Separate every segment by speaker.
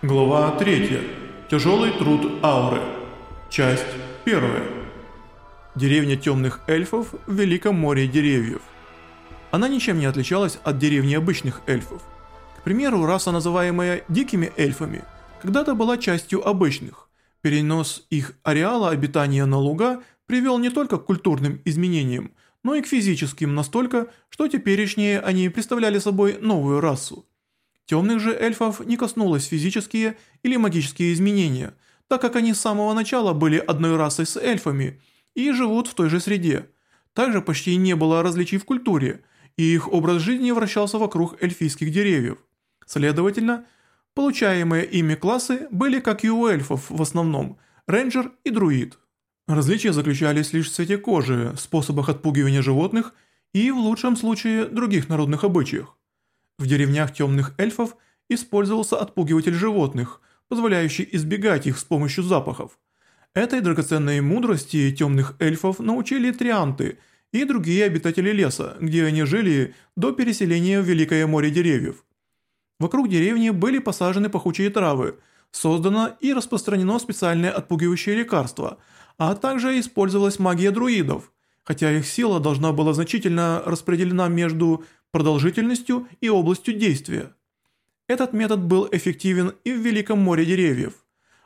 Speaker 1: Глава 3. Тяжелый труд ауры. Часть 1. Деревня темных эльфов в Великом море деревьев. Она ничем не отличалась от деревни обычных эльфов. К примеру, раса, называемая дикими эльфами, когда-то была частью обычных. Перенос их ареала обитания на луга привел не только к культурным изменениям, но и к физическим настолько, что теперешние они представляли собой новую расу – Темных же эльфов не коснулось физические или магические изменения, так как они с самого начала были одной расой с эльфами и живут в той же среде. Также почти не было различий в культуре, и их образ жизни вращался вокруг эльфийских деревьев. Следовательно, получаемые ими классы были как и у эльфов в основном, рейнджер и друид. Различия заключались лишь в цвете кожи, способах отпугивания животных и, в лучшем случае, других народных обычаях. В деревнях темных эльфов использовался отпугиватель животных, позволяющий избегать их с помощью запахов. Этой драгоценной мудрости темных эльфов научили трианты и другие обитатели леса, где они жили до переселения в Великое море деревьев. Вокруг деревни были посажены пахучие травы, создано и распространено специальное отпугивающее лекарство, а также использовалась магия друидов, хотя их сила должна была значительно распределена между продолжительностью и областью действия. Этот метод был эффективен и в Великом море деревьев,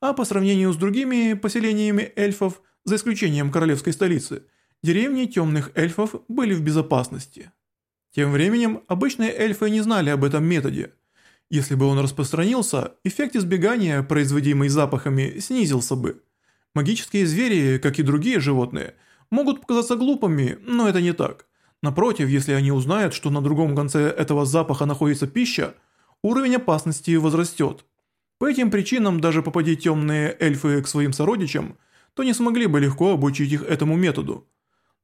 Speaker 1: а по сравнению с другими поселениями эльфов, за исключением королевской столицы, деревни темных эльфов были в безопасности. Тем временем, обычные эльфы не знали об этом методе. Если бы он распространился, эффект избегания, производимый запахами, снизился бы. Магические звери, как и другие животные, могут показаться глупыми, но это не так – Напротив, если они узнают, что на другом конце этого запаха находится пища, уровень опасности возрастет. По этим причинам, даже попади темные эльфы к своим сородичам, то не смогли бы легко обучить их этому методу.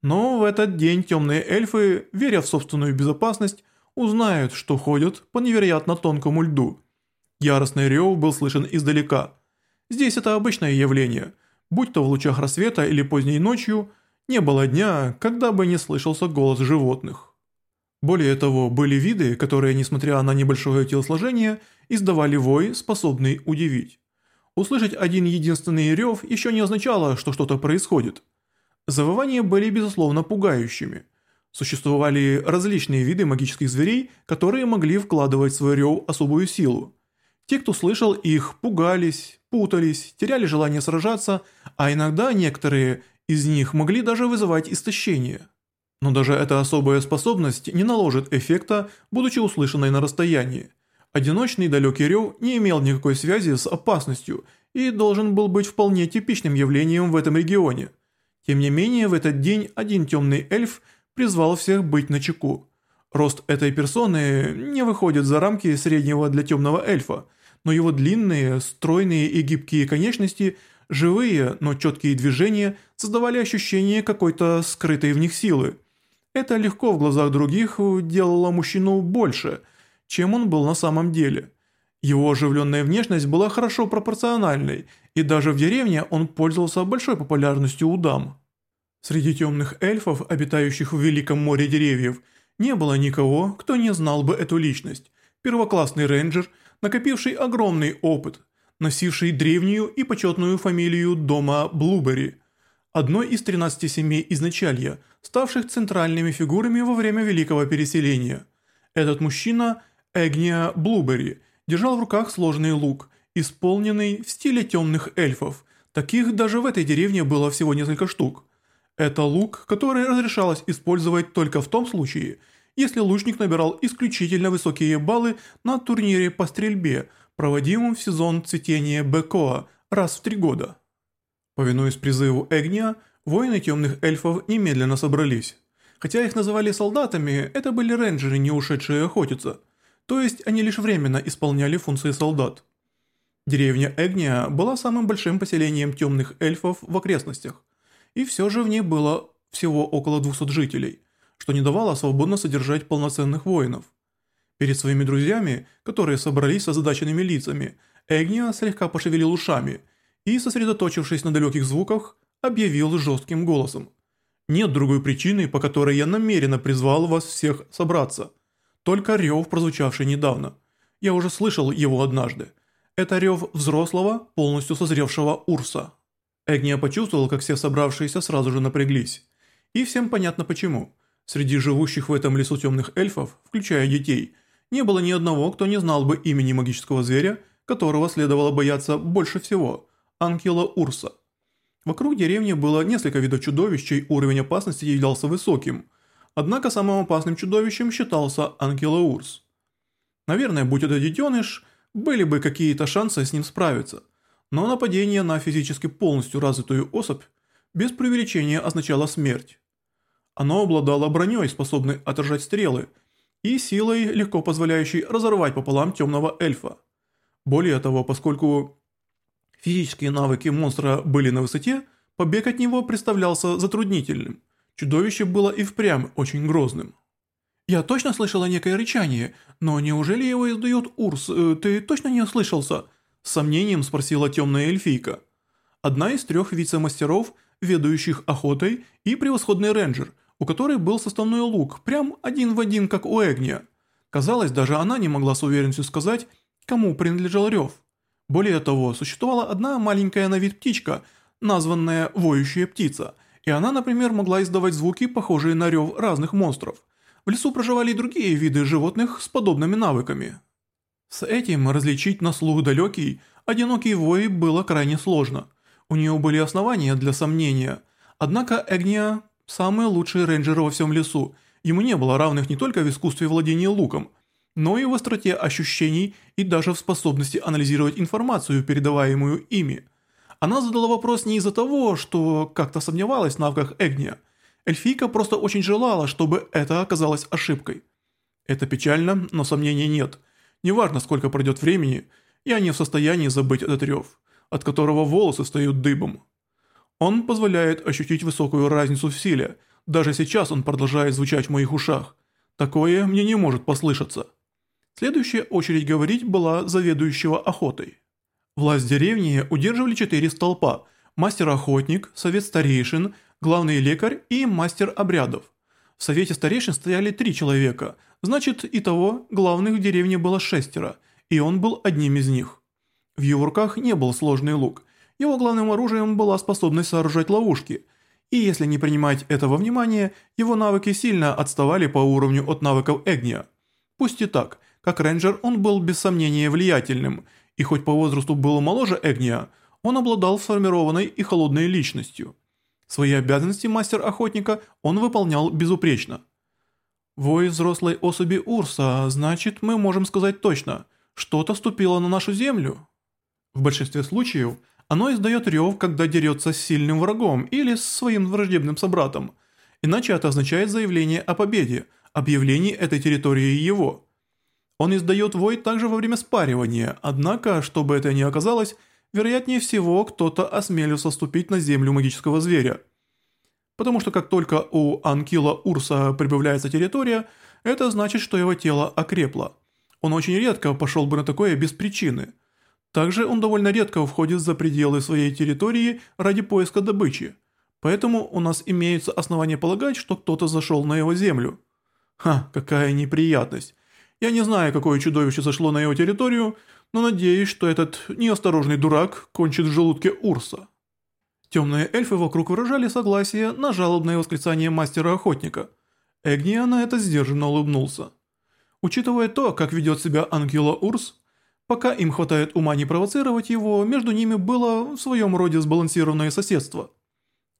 Speaker 1: Но в этот день темные эльфы, веря в собственную безопасность, узнают, что ходят по невероятно тонкому льду. Яростный рев был слышен издалека. Здесь это обычное явление, будь то в лучах рассвета или поздней ночью – не было дня, когда бы не слышался голос животных. Более того, были виды, которые, несмотря на небольшое телосложение, издавали вой, способный удивить. Услышать один единственный рев еще не означало, что что-то происходит. Завывания были, безусловно, пугающими. Существовали различные виды магических зверей, которые могли вкладывать в свой рев особую силу. Те, кто слышал их, пугались, путались, теряли желание сражаться, а иногда некоторые – из них могли даже вызывать истощение. Но даже эта особая способность не наложит эффекта, будучи услышанной на расстоянии. Одиночный далекий рев не имел никакой связи с опасностью и должен был быть вполне типичным явлением в этом регионе. Тем не менее, в этот день один темный эльф призвал всех быть начеку. Рост этой персоны не выходит за рамки среднего для темного эльфа, но его длинные, стройные и гибкие конечности – Живые, но четкие движения создавали ощущение какой-то скрытой в них силы. Это легко в глазах других делало мужчину больше, чем он был на самом деле. Его оживленная внешность была хорошо пропорциональной, и даже в деревне он пользовался большой популярностью у дам. Среди темных эльфов, обитающих в Великом море деревьев, не было никого, кто не знал бы эту личность. Первоклассный рейнджер, накопивший огромный опыт – носивший древнюю и почетную фамилию дома Блубери, одной из 13 семей изначалья, ставших центральными фигурами во время Великого Переселения. Этот мужчина, Эгния Блубери, держал в руках сложный лук, исполненный в стиле темных эльфов, таких даже в этой деревне было всего несколько штук. Это лук, который разрешалось использовать только в том случае, если лучник набирал исключительно высокие баллы на турнире по стрельбе – проводимым в сезон цветения бекоа раз в три года. Повинуясь призыву Эгня, воины темных эльфов немедленно собрались. Хотя их называли солдатами, это были рейнджеры, не ушедшие охотиться. То есть они лишь временно исполняли функции солдат. Деревня Эгния была самым большим поселением темных эльфов в окрестностях, и все же в ней было всего около 200 жителей, что не давало свободно содержать полноценных воинов перед своими друзьями, которые собрались с озадаченными лицами, Эгния слегка пошевелил ушами и, сосредоточившись на далеких звуках, объявил жестким голосом. «Нет другой причины, по которой я намеренно призвал вас всех собраться. Только рев, прозвучавший недавно. Я уже слышал его однажды. Это рев взрослого, полностью созревшего урса». Эгния почувствовал, как все собравшиеся сразу же напряглись. И всем понятно почему. Среди живущих в этом лесу темных эльфов, включая детей – не было ни одного, кто не знал бы имени магического зверя, которого следовало бояться больше всего – Анкела Урса. Вокруг деревни было несколько видов чудовищ, чей уровень опасности являлся высоким. Однако самым опасным чудовищем считался Анкела Урс. Наверное, будь это детеныш, были бы какие-то шансы с ним справиться. Но нападение на физически полностью развитую особь без преувеличения означало смерть. Оно обладало броней, способной отражать стрелы – и силой, легко позволяющей разорвать пополам темного эльфа. Более того, поскольку физические навыки монстра были на высоте, побег от него представлялся затруднительным. Чудовище было и впрямь очень грозным. «Я точно слышала некое рычание, но неужели его издает Урс? Ты точно не ослышался?» С сомнением спросила темная эльфийка. Одна из трех вице-мастеров, ведущих охотой и превосходный рейнджер – у которой был составной лук, прям один в один, как у Эгния. Казалось, даже она не могла с уверенностью сказать, кому принадлежал рев. Более того, существовала одна маленькая на вид птичка, названная «воющая птица», и она, например, могла издавать звуки, похожие на рев разных монстров. В лесу проживали и другие виды животных с подобными навыками. С этим различить на слух далекий, одинокий вой было крайне сложно. У нее были основания для сомнения. Однако Эгния Самые лучшие рейнджеры во всем лесу. Ему не было равных не только в искусстве владения луком, но и в остроте ощущений и даже в способности анализировать информацию, передаваемую ими. Она задала вопрос не из-за того, что как-то сомневалась в навках Эгния. Эльфийка просто очень желала, чтобы это оказалось ошибкой. Это печально, но сомнений нет. Неважно, сколько пройдет времени, я не в состоянии забыть этот рев, от которого волосы стают дыбом. Он позволяет ощутить высокую разницу в силе. Даже сейчас он продолжает звучать в моих ушах. Такое мне не может послышаться. Следующая очередь говорить была заведующего охотой. Власть деревни удерживали четыре столпа – мастер-охотник, совет старейшин, главный лекарь и мастер обрядов. В совете старейшин стояли три человека, значит, и того главных в деревне было шестеро, и он был одним из них. В его руках не был сложный лук – его главным оружием была способность сооружать ловушки. И если не принимать этого внимания, его навыки сильно отставали по уровню от навыков Эгния. Пусть и так, как рейнджер он был без сомнения влиятельным, и хоть по возрасту был моложе Эгния, он обладал сформированной и холодной личностью. Свои обязанности мастер-охотника он выполнял безупречно. «Вой взрослой особи Урса, значит, мы можем сказать точно, что-то ступило на нашу землю». В большинстве случаев – оно издает рев, когда дерется с сильным врагом или с своим враждебным собратом. Иначе это означает заявление о победе, объявлении этой территории его. Он издает вой также во время спаривания, однако, чтобы это ни оказалось, вероятнее всего кто-то осмелился ступить на землю магического зверя. Потому что как только у Анкила Урса прибавляется территория, это значит, что его тело окрепло. Он очень редко пошел бы на такое без причины – также он довольно редко входит за пределы своей территории ради поиска добычи. Поэтому у нас имеются основания полагать, что кто-то зашел на его землю. Ха, какая неприятность. Я не знаю, какое чудовище зашло на его территорию, но надеюсь, что этот неосторожный дурак кончит в желудке Урса. Темные эльфы вокруг выражали согласие на жалобное восклицание мастера-охотника. Эгния на это сдержанно улыбнулся. Учитывая то, как ведет себя Ангела Урс, Пока им хватает ума не провоцировать его, между ними было в своем роде сбалансированное соседство.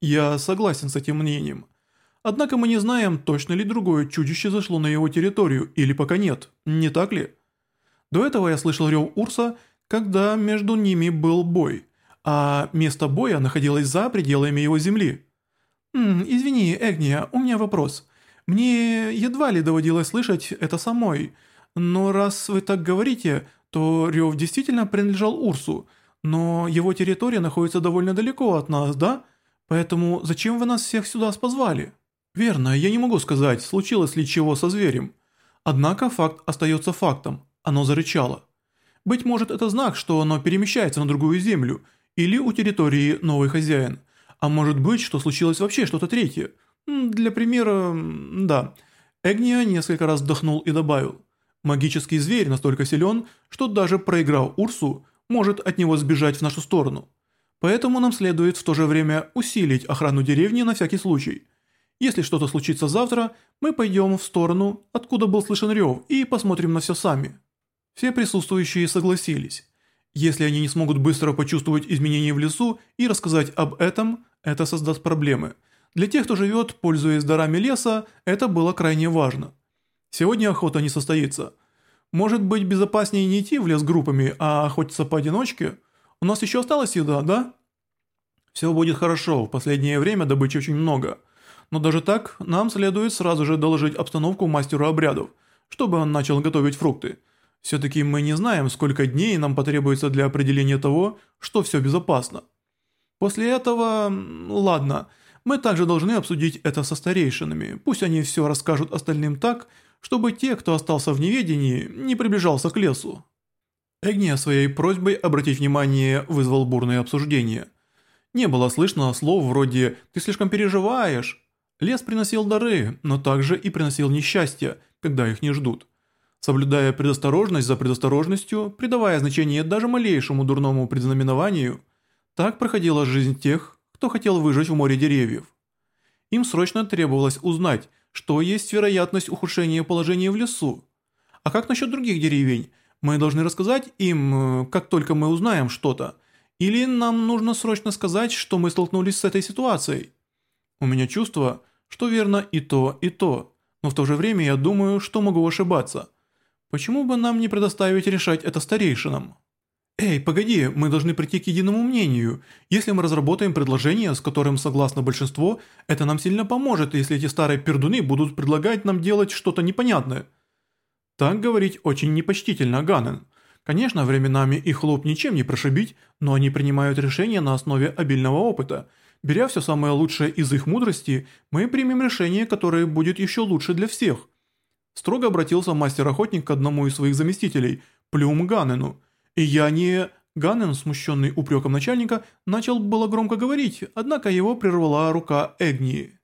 Speaker 1: Я согласен с этим мнением. Однако мы не знаем, точно ли другое чудище зашло на его территорию или пока нет, не так ли? До этого я слышал рев Урса, когда между ними был бой, а место боя находилось за пределами его земли. М -м, «Извини, Эгния, у меня вопрос. Мне едва ли доводилось слышать это самой, но раз вы так говорите, то Рев действительно принадлежал Урсу, но его территория находится довольно далеко от нас, да? Поэтому зачем вы нас всех сюда позвали? Верно, я не могу сказать, случилось ли чего со зверем. Однако факт остается фактом, оно зарычало. Быть может это знак, что оно перемещается на другую землю, или у территории новый хозяин. А может быть, что случилось вообще что-то третье. Для примера, да. Эгния несколько раз вдохнул и добавил – Магический зверь настолько силен, что даже проиграв Урсу, может от него сбежать в нашу сторону. Поэтому нам следует в то же время усилить охрану деревни на всякий случай. Если что-то случится завтра, мы пойдем в сторону, откуда был слышен рев, и посмотрим на все сами». Все присутствующие согласились. Если они не смогут быстро почувствовать изменения в лесу и рассказать об этом, это создаст проблемы. Для тех, кто живет, пользуясь дарами леса, это было крайне важно. Сегодня охота не состоится. Может быть, безопаснее не идти в лес группами, а охотиться поодиночке? У нас еще осталась еда, да? Все будет хорошо, в последнее время добычи очень много. Но даже так, нам следует сразу же доложить обстановку мастеру обрядов, чтобы он начал готовить фрукты. Все-таки мы не знаем, сколько дней нам потребуется для определения того, что все безопасно. После этого... ладно, мы также должны обсудить это со старейшинами, пусть они все расскажут остальным так, чтобы те, кто остался в неведении, не приближался к лесу. Эгния своей просьбой обратить внимание вызвал бурное обсуждение. Не было слышно слов вроде «ты слишком переживаешь». Лес приносил дары, но также и приносил несчастья, когда их не ждут. Соблюдая предосторожность за предосторожностью, придавая значение даже малейшему дурному предзнаменованию, так проходила жизнь тех, кто хотел выжить в море деревьев. Им срочно требовалось узнать, что есть вероятность ухудшения положения в лесу. А как насчет других деревень? Мы должны рассказать им, э, как только мы узнаем что-то. Или нам нужно срочно сказать, что мы столкнулись с этой ситуацией? У меня чувство, что верно и то, и то. Но в то же время я думаю, что могу ошибаться. Почему бы нам не предоставить решать это старейшинам? Эй, погоди, мы должны прийти к единому мнению. Если мы разработаем предложение, с которым согласно большинство, это нам сильно поможет, если эти старые пердуны будут предлагать нам делать что-то непонятное. Так говорить очень непочтительно, Ганнен. Конечно, временами их лоб ничем не прошибить, но они принимают решения на основе обильного опыта. Беря все самое лучшее из их мудрости, мы примем решение, которое будет еще лучше для всех. Строго обратился мастер-охотник к одному из своих заместителей, Плюм Ганнену и я не...» Ганнен, смущенный упреком начальника, начал было громко говорить, однако его прервала рука Эгнии.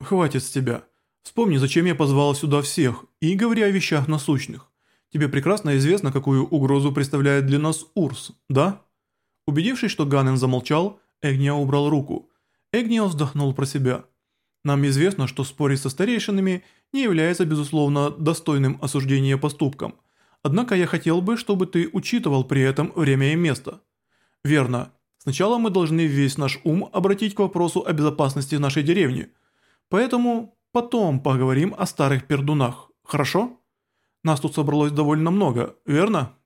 Speaker 1: «Хватит с тебя. Вспомни, зачем я позвал сюда всех, и говори о вещах насущных. Тебе прекрасно известно, какую угрозу представляет для нас Урс, да?» Убедившись, что Ганнен замолчал, Эгния убрал руку. Эгния вздохнул про себя. «Нам известно, что спорить со старейшинами не является, безусловно, достойным осуждения поступком». Однако я хотел бы, чтобы ты учитывал при этом время и место. Верно. Сначала мы должны весь наш ум обратить к вопросу о безопасности нашей деревни. Поэтому потом поговорим о старых пердунах. Хорошо? Нас тут собралось довольно много, верно?